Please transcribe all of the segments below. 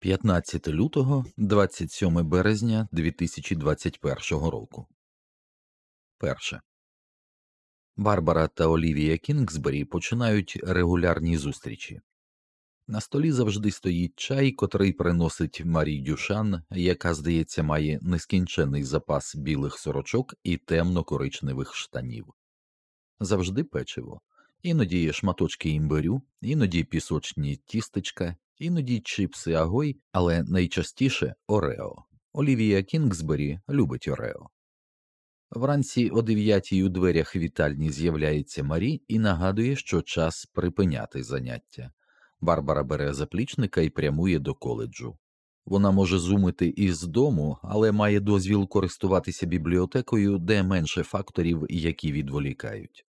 15 лютого, 27 березня 2021 року. Перше. Барбара та Олівія Кінгсбері починають регулярні зустрічі. На столі завжди стоїть чай, котрий приносить Марі Дюшан, яка, здається, має нескінчений запас білих сорочок і темно-коричневих штанів. Завжди печиво, іноді шматочки імбирю, іноді пісочні тістечка, іноді чипси агой, але найчастіше Орео. Олівія Кінгсбері любить Орео. Вранці о дев'ятій у дверях вітальні з'являється Марі і нагадує, що час припиняти заняття. Барбара бере заплічника і прямує до коледжу. Вона може зумити із дому, але має дозвіл користуватися бібліотекою, де менше факторів, які відволікають.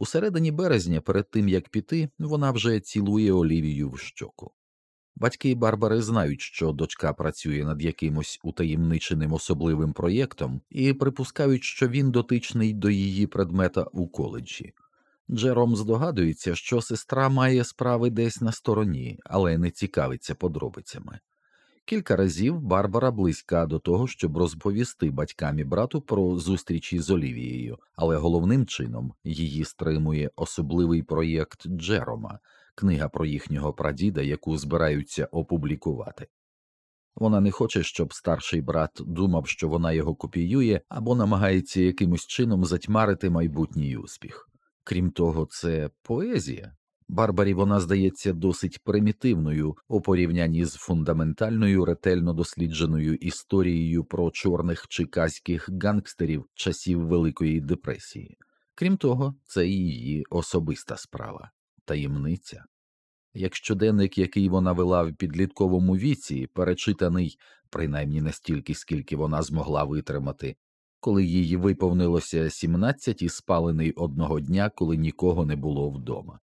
У середині березня, перед тим як піти, вона вже цілує Олівію в щоку. Батьки Барбари знають, що дочка працює над якимось утаємниченим особливим проєктом, і припускають, що він дотичний до її предмета у коледжі. Джером здогадується, що сестра має справи десь на стороні, але не цікавиться подробицями. Кілька разів Барбара близька до того, щоб розповісти батькам і брату про зустрічі з Олівією, але головним чином її стримує особливий проєкт Джерома, книга про їхнього прадіда, яку збираються опублікувати. Вона не хоче, щоб старший брат думав, що вона його копіює або намагається якимось чином затьмарити майбутній успіх. Крім того, це поезія. Барбарі вона здається досить примітивною у порівнянні з фундаментальною ретельно дослідженою історією про чорних чикаських гангстерів часів Великої депресії. Крім того, це її особиста справа, таємниця. Як щоденник, який вона вела в підлітковому віці, перечитаний принаймні настільки, скільки вона змогла витримати, коли їй виповнилося 17 і спалений одного дня, коли нікого не було вдома.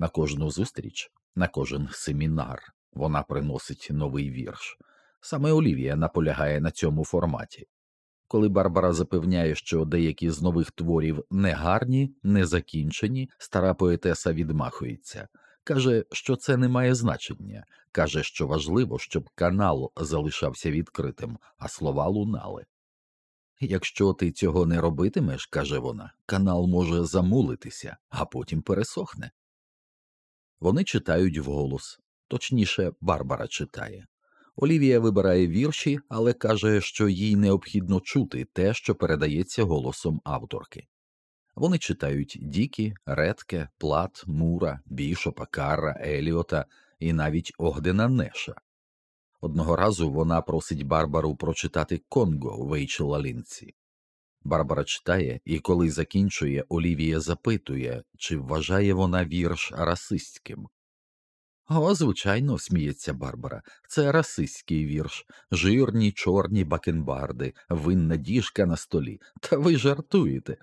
На кожну зустріч, на кожен семінар вона приносить новий вірш. Саме Олівія наполягає на цьому форматі. Коли Барбара запевняє, що деякі з нових творів не гарні, не закінчені, стара поетеса відмахується, каже, що це не має значення, каже, що важливо, щоб канал залишався відкритим, а слова лунали. Якщо ти цього не робитимеш, каже вона, канал може замулитися, а потім пересохне. Вони читають вголос, точніше, Барбара читає. Олівія вибирає вірші, але каже, що їй необхідно чути те, що передається голосом авторки. Вони читають Дікі, Редке, Плат, Мура, Бішопа, Карра, Еліота і навіть Огдена Неша. Одного разу вона просить Барбару прочитати Конго Вейчела Лінці. Барбара читає, і коли закінчує, Олівія запитує, чи вважає вона вірш расистським. О, звичайно, сміється Барбара. Це расистський вірш, жирні чорні бакенбарди, винна діжка на столі. Та ви жартуєте.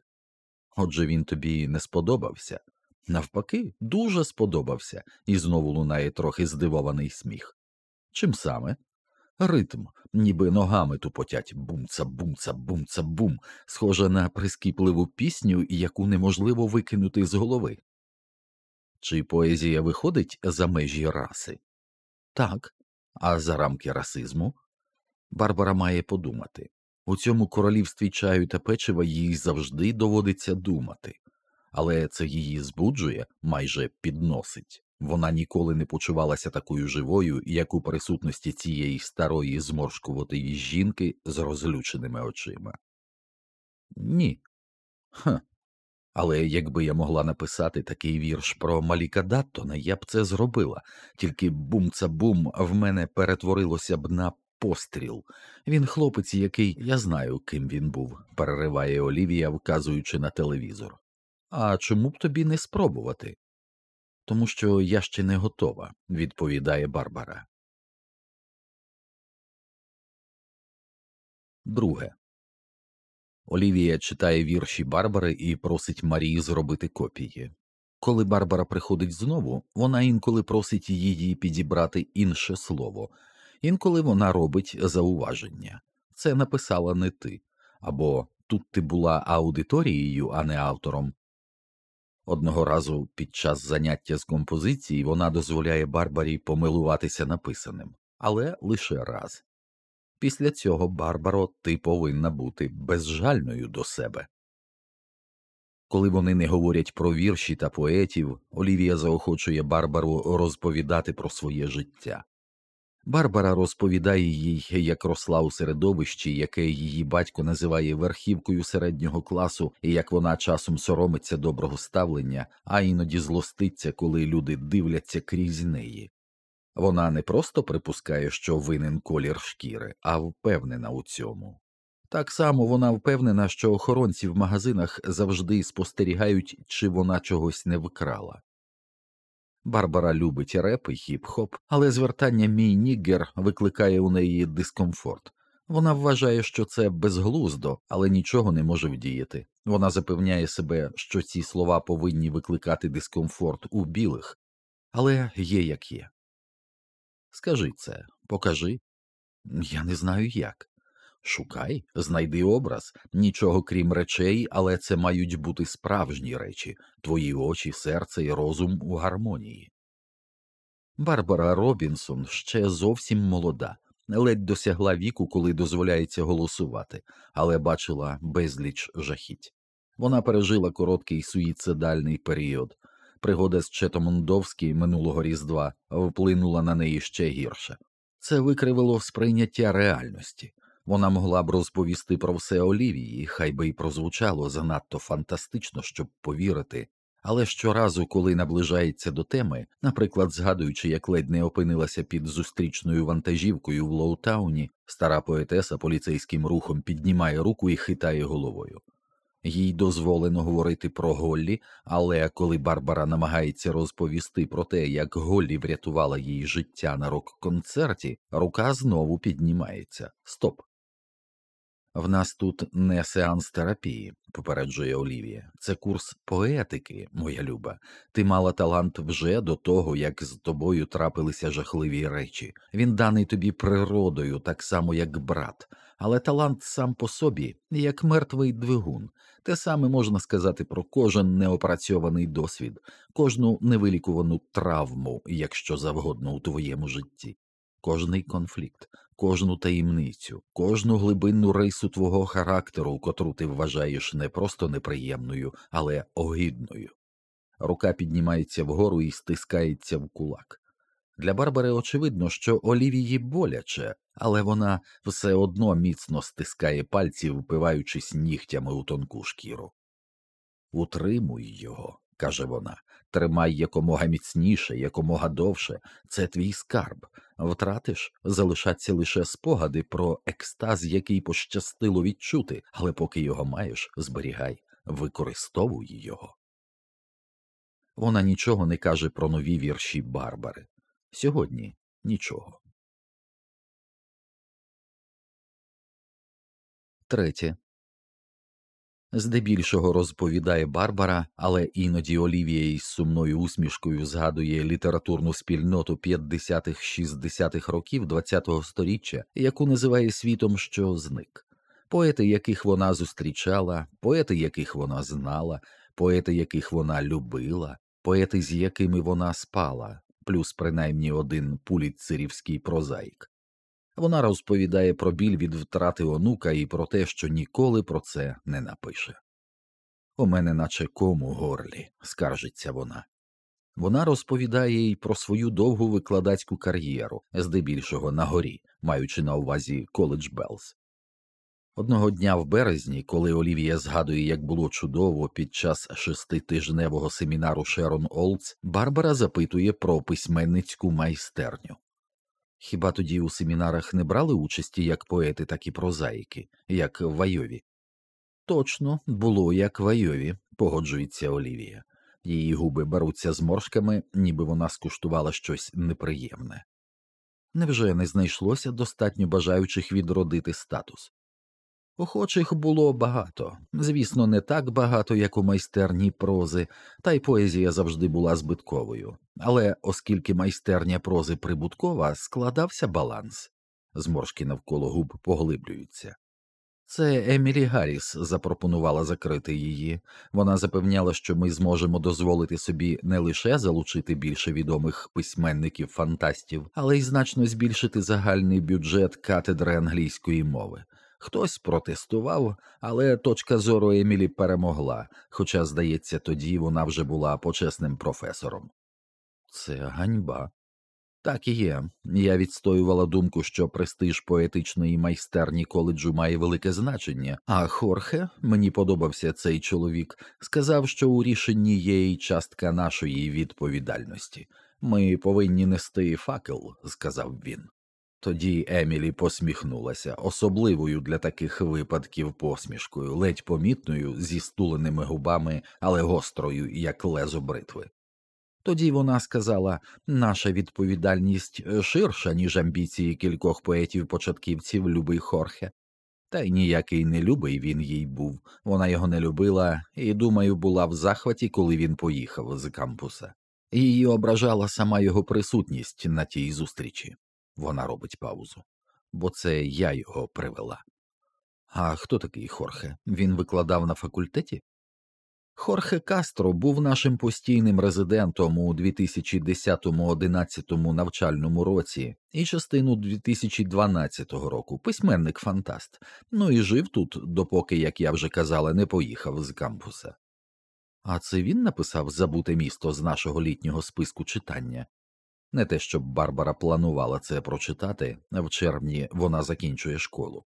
Отже, він тобі не сподобався. Навпаки, дуже сподобався, і знову лунає трохи здивований сміх. Чим саме? Ритм, ніби ногами тупотять бумца, бумца, бумца, бум, схоже на прискіпливу пісню, яку неможливо викинути з голови. Чи поезія виходить за межі раси? Так, а за рамки расизму? Барбара має подумати у цьому королівстві чаю та печива їй завжди доводиться думати, але це її збуджує, майже підносить. Вона ніколи не почувалася такою живою, як у присутності цієї старої зморшкуватої жінки з розлюченими очима. Ні. Ха. Але якби я могла написати такий вірш про Маліка Даттона, я б це зробила, тільки бумца бум в мене перетворилося б на постріл. Він хлопець, який я знаю, ким він був, перериває Олівія, вказуючи на телевізор. А чому б тобі не спробувати? Тому що я ще не готова, відповідає Барбара. Друге. Олівія читає вірші Барбари і просить Марії зробити копії. Коли Барбара приходить знову, вона інколи просить її підібрати інше слово, інколи вона робить зауваження це написала не ти, або тут ти була аудиторією, а не автором. Одного разу під час заняття з композиції вона дозволяє Барбарі помилуватися написаним, але лише раз. Після цього, Барбаро, ти повинна бути безжальною до себе. Коли вони не говорять про вірші та поетів, Олівія заохочує Барбару розповідати про своє життя. Барбара розповідає їй, як росла у середовищі, яке її батько називає верхівкою середнього класу, і як вона часом соромиться доброго ставлення, а іноді злоститься, коли люди дивляться крізь неї. Вона не просто припускає, що винен колір шкіри, а впевнена у цьому. Так само вона впевнена, що охоронці в магазинах завжди спостерігають, чи вона чогось не вкрала. Барбара любить реп і хіп-хоп, але звертання мій ніггер викликає у неї дискомфорт. Вона вважає, що це безглуздо, але нічого не може вдіяти. Вона запевняє себе, що ці слова повинні викликати дискомфорт у білих, але є як є. Скажи це, покажи. Я не знаю як. Шукай, знайди образ, нічого крім речей, але це мають бути справжні речі, твої очі, серце і розум у гармонії. Барбара Робінсон ще зовсім молода, ледь досягла віку, коли дозволяється голосувати, але бачила безліч жахіть. Вона пережила короткий суїцидальний період. Пригода з Четомондовський минулого різдва вплинула на неї ще гірше. Це викривило сприйняття реальності. Вона могла б розповісти про все Олівії, хай би й прозвучало занадто фантастично, щоб повірити, але щоразу, коли наближається до теми, наприклад, згадуючи, як ледь не опинилася під зустрічною вантажівкою в Лоутауні, стара поетеса поліцейським рухом піднімає руку і хитає головою. Їй дозволено говорити про Голлі, але коли Барбара намагається розповісти про те, як Голлі врятувала їй життя на рок-концерті, рука знову піднімається. Стоп. В нас тут не сеанс терапії, попереджує Олівія. Це курс поетики, моя люба. Ти мала талант вже до того, як з тобою трапилися жахливі речі. Він даний тобі природою, так само, як брат, але талант сам по собі, як мертвий двигун. Те саме можна сказати про кожен неопрацьований досвід, кожну невилікувану травму, якщо завгодно у твоєму житті, кожний конфлікт кожну таємницю, кожну глибинну рису твого характеру, котру ти вважаєш не просто неприємною, але огидною. Рука піднімається вгору і стискається в кулак. Для Барбари очевидно, що Олівії боляче, але вона все одно міцно стискає пальці, впиваючись нігтями у тонку шкіру. Утримуй його, каже вона, тримай якомога міцніше, якомога довше, це твій скарб. Втратиш, залишаться лише спогади про екстаз, який пощастило відчути, але поки його маєш, зберігай, використовуй його. Вона нічого не каже про нові вірші Барбари. Сьогодні нічого. Третє здебільшого розповідає Барбара, але іноді Олівія із сумною усмішкою згадує літературну спільноту 50-х-60-х років ХХ століття, яку називає світом, що зник. Поети, яких вона зустрічала, поети, яких вона знала, поети, яких вона любила, поети, з якими вона спала, плюс принаймні один пуліцерівський прозаїк. Вона розповідає про біль від втрати онука і про те, що ніколи про це не напише. У мене, наче кому горлі, скаржиться вона. Вона розповідає й про свою довгу викладацьку кар'єру, здебільшого на горі, маючи на увазі коледж Белс. Одного дня в березні, коли Олівія згадує, як було чудово під час шеститижневого семінару Шерон Олдс, Барбара запитує про письменницьку майстерню. Хіба тоді у семінарах не брали участі як поети, так і прозаїки, як Вайові? Точно, було як в Айові, погоджується Олівія. Її губи беруться зморшками, ніби вона скуштувала щось неприємне. Невже не знайшлося достатньо бажаючих відродити статус? Охочих було багато, звісно, не так багато, як у майстерні прози, та й поезія завжди була збитковою, але оскільки майстерня прози прибуткова, складався баланс, зморшки навколо губ поглиблюються. Це Емілі Гарріс запропонувала закрити її. Вона запевняла, що ми зможемо дозволити собі не лише залучити більше відомих письменників фантастів, але й значно збільшити загальний бюджет катедри англійської мови. Хтось протестував, але точка зору Емілі перемогла, хоча, здається, тоді вона вже була почесним професором. Це ганьба. Так і є. Я відстоювала думку, що престиж поетичної майстерні коледжу має велике значення, а Хорхе, мені подобався цей чоловік, сказав, що у рішенні є й частка нашої відповідальності. Ми повинні нести факел, сказав він. Тоді Емілі посміхнулася особливою для таких випадків посмішкою, ледь помітною, зі стуленими губами, але гострою, як лезо бритви. Тоді вона сказала наша відповідальність ширша, ніж амбіції кількох поетів-початківців любий Хорхе. Та й ніякий не любий він їй був, вона його не любила і, думаю, була в захваті, коли він поїхав з кампуса. Її ображала сама його присутність на тій зустрічі. Вона робить паузу, бо це я його привела. А хто такий Хорхе? Він викладав на факультеті? Хорхе Кастро був нашим постійним резидентом у 2010-11 навчальному році і частину 2012 року, письменник фантаст, ну і жив тут, допоки, як я вже казала, не поїхав з кампуса. А це він написав забуте місто з нашого літнього списку читання. Не те, щоб Барбара планувала це прочитати, в червні вона закінчує школу.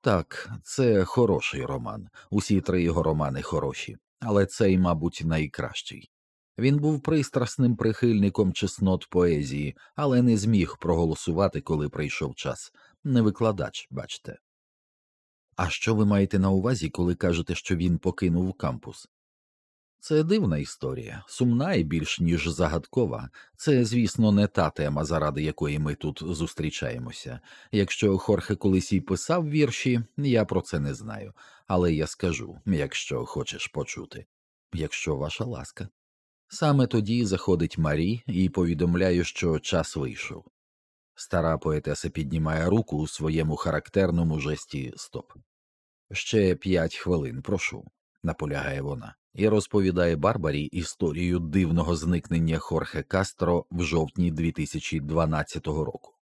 Так, це хороший роман, усі три його романи хороші, але цей, мабуть, найкращий. Він був пристрасним прихильником чеснот поезії, але не зміг проголосувати, коли прийшов час. Не викладач, бачте. А що ви маєте на увазі, коли кажете, що він покинув кампус? Це дивна історія, сумна і більш ніж загадкова. Це, звісно, не та тема, заради якої ми тут зустрічаємося. Якщо Хорхе колись і писав вірші, я про це не знаю, але я скажу, якщо хочеш почути, якщо ваша ласка. Саме тоді заходить Марі і повідомляє, що час вийшов. Стара поетеса піднімає руку у своєму характерному жесті стоп. Ще п'ять хвилин, прошу, наполягає вона і розповідає Барбарі історію дивного зникнення Хорхе Кастро в жовтні 2012 року.